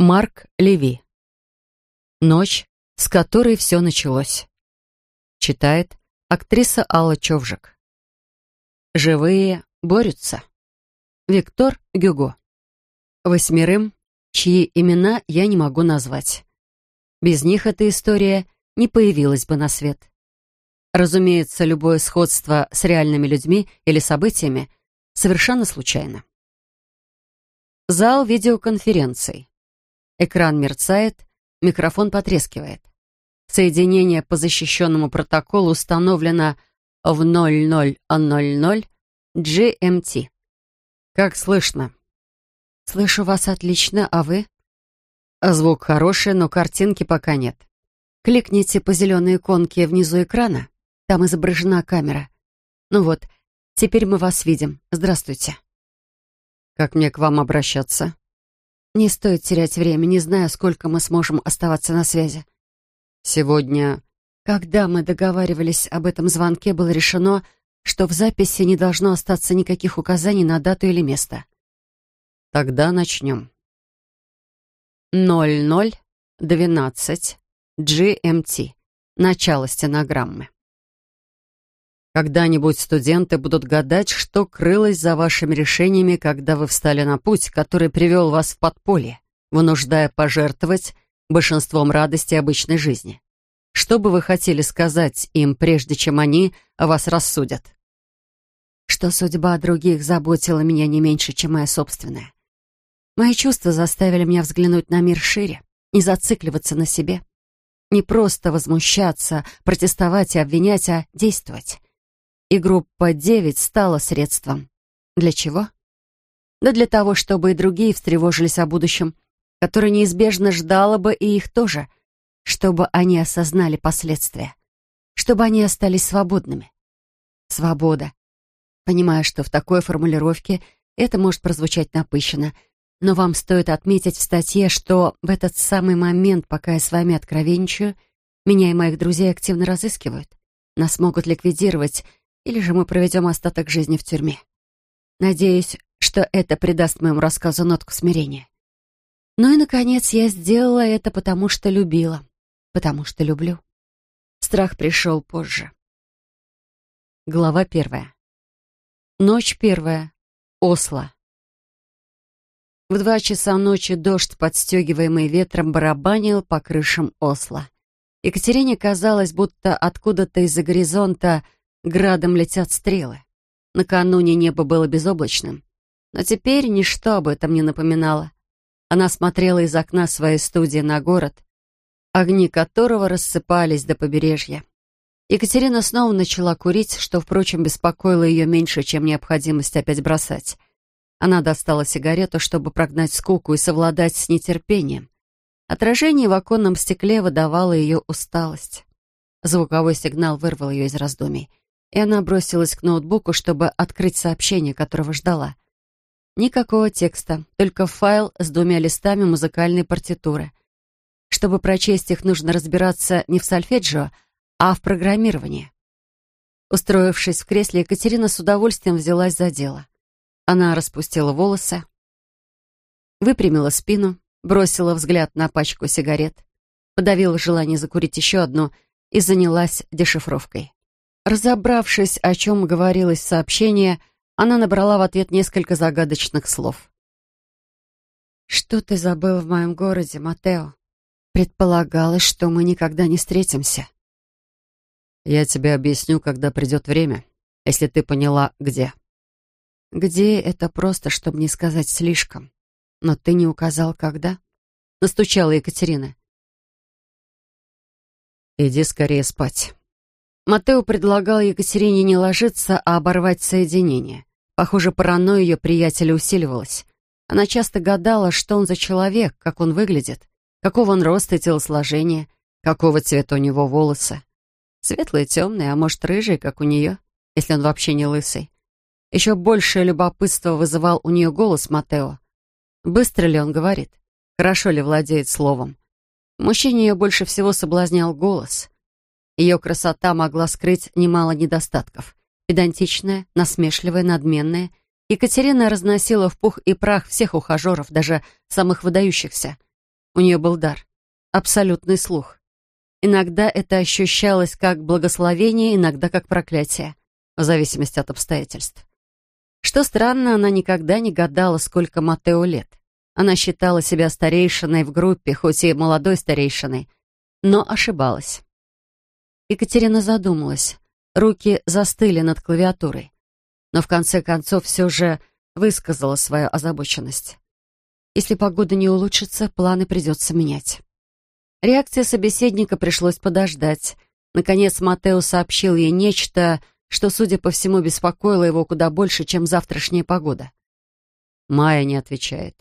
Марк Леви. Ночь, с которой все началось. Читает актриса Алла Човжик. Живые борются. Виктор Гюго. Восьмерым, чьи имена я не могу назвать. Без них эта история не появилась бы на свет. Разумеется, любое сходство с реальными людьми или событиями совершенно случайно. Зал видеоконференций. Экран мерцает, микрофон потрескивает. Соединение по защищенному протоколу установлено в 0000 GMT. Как слышно? Слышу вас отлично, а вы? Звук хороший, но картинки пока нет. Кликните по зеленой иконке внизу экрана. Там изображена камера. Ну вот, теперь мы вас видим. Здравствуйте. Как мне к вам обращаться? Не стоит терять время, не знаю, сколько мы сможем оставаться на связи. Сегодня, когда мы договаривались об этом звонке, было решено, что в записи не должно остаться никаких указаний на дату или место. Тогда начнем. 0012 GMT. Начало стенограммы. Когда-нибудь студенты будут гадать, что крылось за вашими решениями, когда вы встали на путь, который привел вас в подполье, вынуждая пожертвовать большинством радости обычной жизни. Что бы вы хотели сказать им, прежде чем они вас рассудят? Что судьба других заботила меня не меньше, чем моя собственная. Мои чувства заставили меня взглянуть на мир шире, не зацикливаться на себе. Не просто возмущаться, протестовать и обвинять, а действовать и группа 9 стала средством. Для чего? Да для того, чтобы и другие встревожились о будущем, которое неизбежно ждало бы и их тоже, чтобы они осознали последствия, чтобы они остались свободными. Свобода. Понимаю, что в такой формулировке это может прозвучать напыщенно, но вам стоит отметить в статье, что в этот самый момент, пока я с вами откровенничаю, меня и моих друзей активно разыскивают. Нас могут ликвидировать или же мы проведем остаток жизни в тюрьме. Надеюсь, что это придаст моему рассказу нотку смирения. Ну и, наконец, я сделала это, потому что любила, потому что люблю. Страх пришел позже. Глава первая. Ночь первая. Осло. В два часа ночи дождь, подстегиваемый ветром, барабанил по крышам Осло. Екатерине казалось, будто откуда-то из-за горизонта Градом летят стрелы. Накануне небо было безоблачным. Но теперь ничто об этом не напоминало. Она смотрела из окна своей студии на город, огни которого рассыпались до побережья. Екатерина снова начала курить, что, впрочем, беспокоило ее меньше, чем необходимость опять бросать. Она достала сигарету, чтобы прогнать скуку и совладать с нетерпением. Отражение в оконном стекле выдавало ее усталость. Звуковой сигнал вырвал ее из раздумий и она бросилась к ноутбуку, чтобы открыть сообщение, которого ждала. Никакого текста, только файл с двумя листами музыкальной партитуры. Чтобы прочесть их, нужно разбираться не в сольфеджио, а в программировании. Устроившись в кресле, Екатерина с удовольствием взялась за дело. Она распустила волосы, выпрямила спину, бросила взгляд на пачку сигарет, подавила желание закурить еще одну и занялась дешифровкой. Разобравшись, о чем говорилось в сообщении, она набрала в ответ несколько загадочных слов. «Что ты забыл в моем городе, Матео? Предполагалось, что мы никогда не встретимся». «Я тебе объясню, когда придет время, если ты поняла, где». «Где — это просто, чтобы не сказать слишком. Но ты не указал, когда?» Настучала Екатерина. «Иди скорее спать». Матео предлагал Екатерине не ложиться, а оборвать соединение. Похоже, паранойя ее приятеля усиливалась. Она часто гадала, что он за человек, как он выглядит, какого он роста и телосложения, какого цвета у него волосы. Светлые, темные, а может, рыжие, как у нее, если он вообще не лысый. Еще большее любопытство вызывал у нее голос Матео. Быстро ли он говорит? Хорошо ли владеет словом? Мужчине ее больше всего соблазнял голос — ее красота могла скрыть немало недостатков. Педантичная, насмешливая, надменная. Екатерина разносила в пух и прах всех ухажеров, даже самых выдающихся. У нее был дар. Абсолютный слух. Иногда это ощущалось как благословение, иногда как проклятие, в зависимости от обстоятельств. Что странно, она никогда не гадала, сколько Матео лет. Она считала себя старейшиной в группе, хоть и молодой старейшиной, но ошибалась. Екатерина задумалась. Руки застыли над клавиатурой. Но в конце концов все же высказала свою озабоченность. Если погода не улучшится, планы придется менять. Реакция собеседника пришлось подождать. Наконец Матео сообщил ей нечто, что, судя по всему, беспокоило его куда больше, чем завтрашняя погода. Майя не отвечает.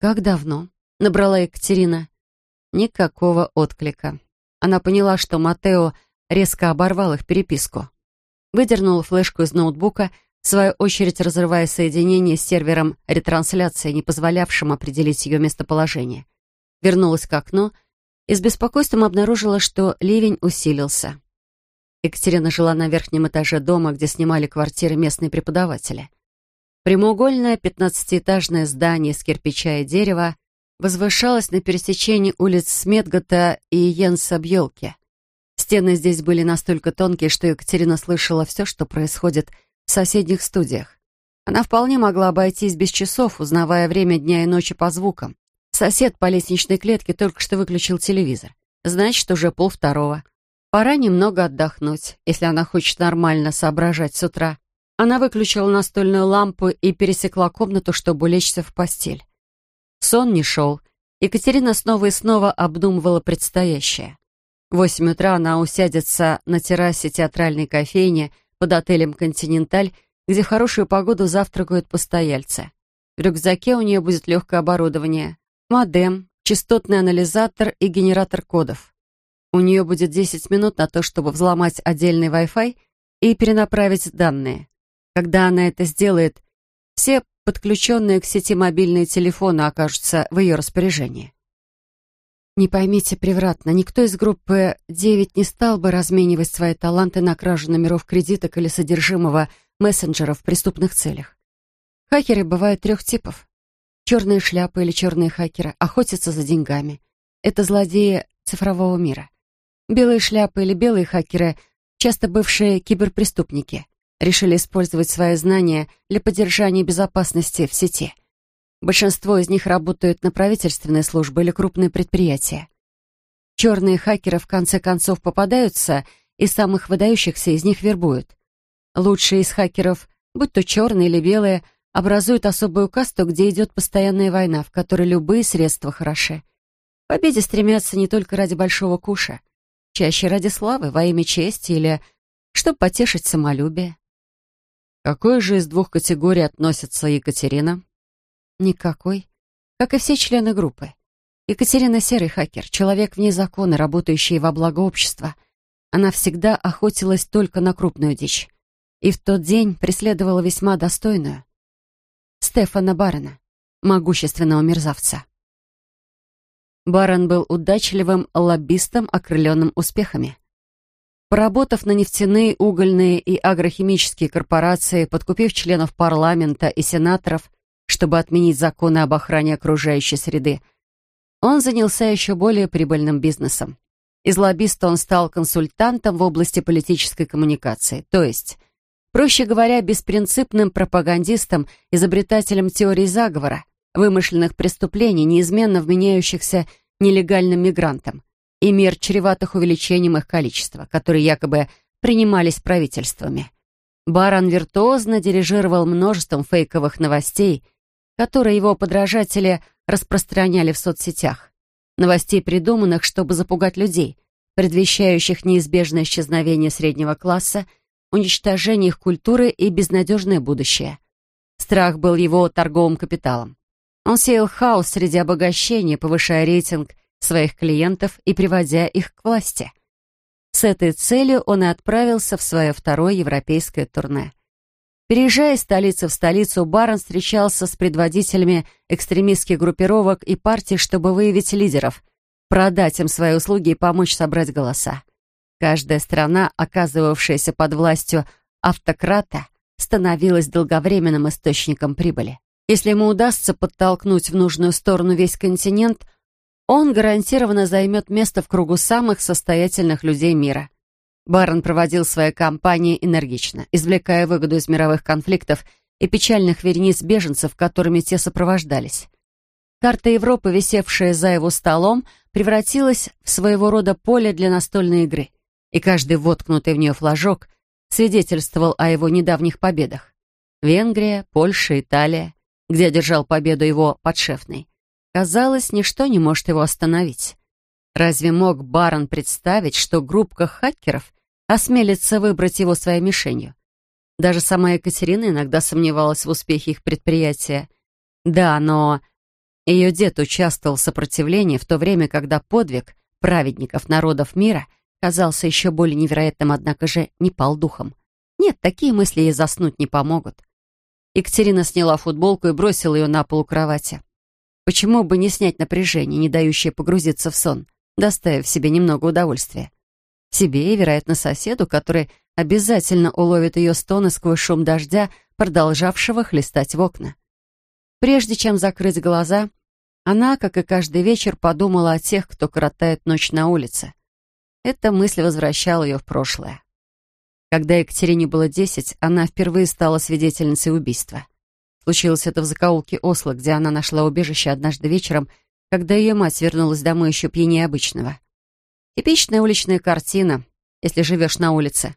«Как давно?» — набрала Екатерина. Никакого отклика. Она поняла, что Матео резко оборвал их переписку. Выдернула флешку из ноутбука, в свою очередь разрывая соединение с сервером ретрансляции, не позволявшим определить ее местоположение. Вернулась к окну и с беспокойством обнаружила, что ливень усилился. Екатерина жила на верхнем этаже дома, где снимали квартиры местные преподаватели. Прямоугольное пятнадцатиэтажное здание из кирпича и дерева возвышалось на пересечении улиц Сметгота и Йенса Бьелки. Стены здесь были настолько тонкие, что Екатерина слышала все, что происходит в соседних студиях. Она вполне могла обойтись без часов, узнавая время дня и ночи по звукам. Сосед по лестничной клетке только что выключил телевизор. Значит, уже полвторого. Пора немного отдохнуть, если она хочет нормально соображать с утра. Она выключила настольную лампу и пересекла комнату, чтобы улечься в постель. Сон не шел. Екатерина снова и снова обдумывала предстоящее. В восемь утра она усядется на террасе театральной кофейни под отелем «Континенталь», где в хорошую погоду завтракают постояльцы. В рюкзаке у нее будет легкое оборудование, модем, частотный анализатор и генератор кодов. У нее будет 10 минут на то, чтобы взломать отдельный Wi-Fi и перенаправить данные. Когда она это сделает, все подключенные к сети мобильные телефоны окажутся в ее распоряжении. Не поймите превратно, никто из группы 9 не стал бы разменивать свои таланты на кражу номеров кредиток или содержимого мессенджеров в преступных целях. Хакеры бывают трех типов. Черные шляпы или черные хакеры охотятся за деньгами. Это злодеи цифрового мира. Белые шляпы или белые хакеры, часто бывшие киберпреступники, решили использовать свои знания для поддержания безопасности в сети. Большинство из них работают на правительственные службы или крупные предприятия. Черные хакеры в конце концов попадаются, и самых выдающихся из них вербуют. Лучшие из хакеров, будь то черные или белые, образуют особую касту, где идет постоянная война, в которой любые средства хороши. К победе стремятся не только ради большого куша — чаще ради славы, во имя чести или чтобы потешить самолюбие. Какой же из двух категорий относится Екатерина? Никакой. Как и все члены группы. Екатерина — серый хакер, человек вне закона, работающий во благо общества. Она всегда охотилась только на крупную дичь. И в тот день преследовала весьма достойную. Стефана Барона, могущественного мерзавца. Барон был удачливым лоббистом, окрыленным успехами. Поработав на нефтяные, угольные и агрохимические корпорации, подкупив членов парламента и сенаторов, чтобы отменить законы об охране окружающей среды, он занялся еще более прибыльным бизнесом. Из лоббиста он стал консультантом в области политической коммуникации, то есть, проще говоря, беспринципным пропагандистом, изобретателем теории заговора, вымышленных преступлений, неизменно вменяющихся нелегальным мигрантам, и мер, чреватых увеличением их количества, которые якобы принимались правительствами. Барон виртуозно дирижировал множеством фейковых новостей, которые его подражатели распространяли в соцсетях. Новостей, придуманных, чтобы запугать людей, предвещающих неизбежное исчезновение среднего класса, уничтожение их культуры и безнадежное будущее. Страх был его торговым капиталом. Он сеял хаос среди обогащения, повышая рейтинг своих клиентов и приводя их к власти. С этой целью он и отправился в свое второе европейское турне. Переезжая из столицы в столицу, Барон встречался с предводителями экстремистских группировок и партий, чтобы выявить лидеров, продать им свои услуги и помочь собрать голоса. Каждая страна, оказывавшаяся под властью автократа, становилась долговременным источником прибыли. Если ему удастся подтолкнуть в нужную сторону весь континент, он гарантированно займет место в кругу самых состоятельных людей мира. Барон проводил свои кампании энергично, извлекая выгоду из мировых конфликтов и печальных верениц беженцев, которыми те сопровождались. Карта Европы, висевшая за его столом, превратилась в своего рода поле для настольной игры, и каждый воткнутый в нее флажок свидетельствовал о его недавних победах. Венгрия, Польша, Италия, где одержал победу его подшефный. Казалось, ничто не может его остановить. Разве мог барон представить, что группка хакеров осмелится выбрать его своей мишенью? Даже сама Екатерина иногда сомневалась в успехе их предприятия. Да, но ее дед участвовал в сопротивлении в то время, когда подвиг праведников народов мира казался еще более невероятным, однако же не пал духом. Нет, такие мысли ей заснуть не помогут. Екатерина сняла футболку и бросила ее на пол у кровати. Почему бы не снять напряжение, не дающее погрузиться в сон, доставив себе немного удовольствия? Себе и, вероятно, соседу, который обязательно уловит ее стоны сквозь шум дождя, продолжавшего хлестать в окна. Прежде чем закрыть глаза, она, как и каждый вечер, подумала о тех, кто коротает ночь на улице. Эта мысль возвращала ее в прошлое. Когда Екатерине было десять, она впервые стала свидетельницей убийства. Случилось это в закоулке Осло, где она нашла убежище однажды вечером, когда ее мать вернулась домой еще пьянее обычного. Типичная уличная картина, если живешь на улице.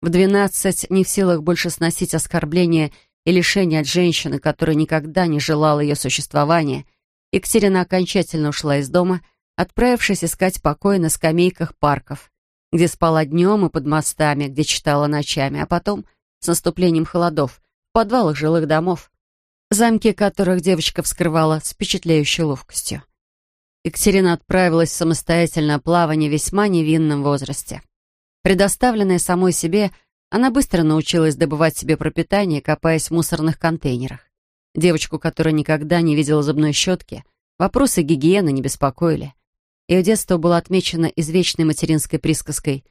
В двенадцать не в силах больше сносить оскорбления и лишения от женщины, которая никогда не желала ее существования, Екатерина окончательно ушла из дома, отправившись искать покой на скамейках парков, где спала днем и под мостами, где читала ночами, а потом, с наступлением холодов, в подвалах жилых домов замки которых девочка вскрывала с впечатляющей ловкостью. Екатерина отправилась в самостоятельное плавание в весьма невинном возрасте. Предоставленная самой себе, она быстро научилась добывать себе пропитание, копаясь в мусорных контейнерах. Девочку, которая никогда не видела зубной щетки, вопросы гигиены не беспокоили. Ее детство было отмечено извечной материнской присказкой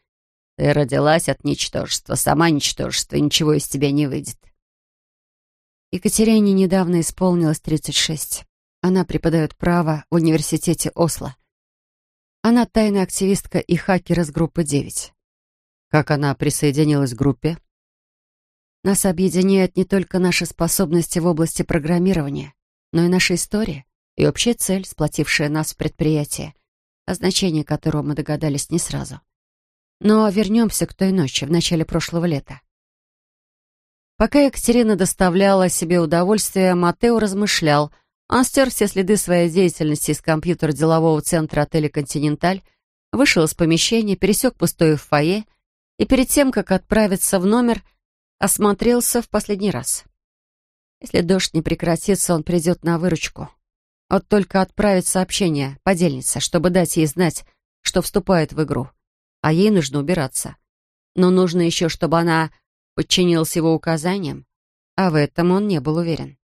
«Ты родилась от ничтожества, сама ничтожество, ничего из тебя не выйдет». Екатерине недавно исполнилось 36. Она преподает право в университете Осло. Она тайная активистка и хакер из группы 9. Как она присоединилась к группе? Нас объединяет не только наши способности в области программирования, но и наша история и общая цель, сплотившая нас в предприятие, о значении которого мы догадались не сразу. Но вернемся к той ночи, в начале прошлого лета. Пока Екатерина доставляла себе удовольствие, Матео размышлял. Он стер все следы своей деятельности из компьютера делового центра отеля «Континенталь», вышел из помещения, пересек пустое фойе и перед тем, как отправиться в номер, осмотрелся в последний раз. Если дождь не прекратится, он придет на выручку. Вот только отправить сообщение подельнице, чтобы дать ей знать, что вступает в игру. А ей нужно убираться. Но нужно еще, чтобы она подчинился его указаниям, а в этом он не был уверен.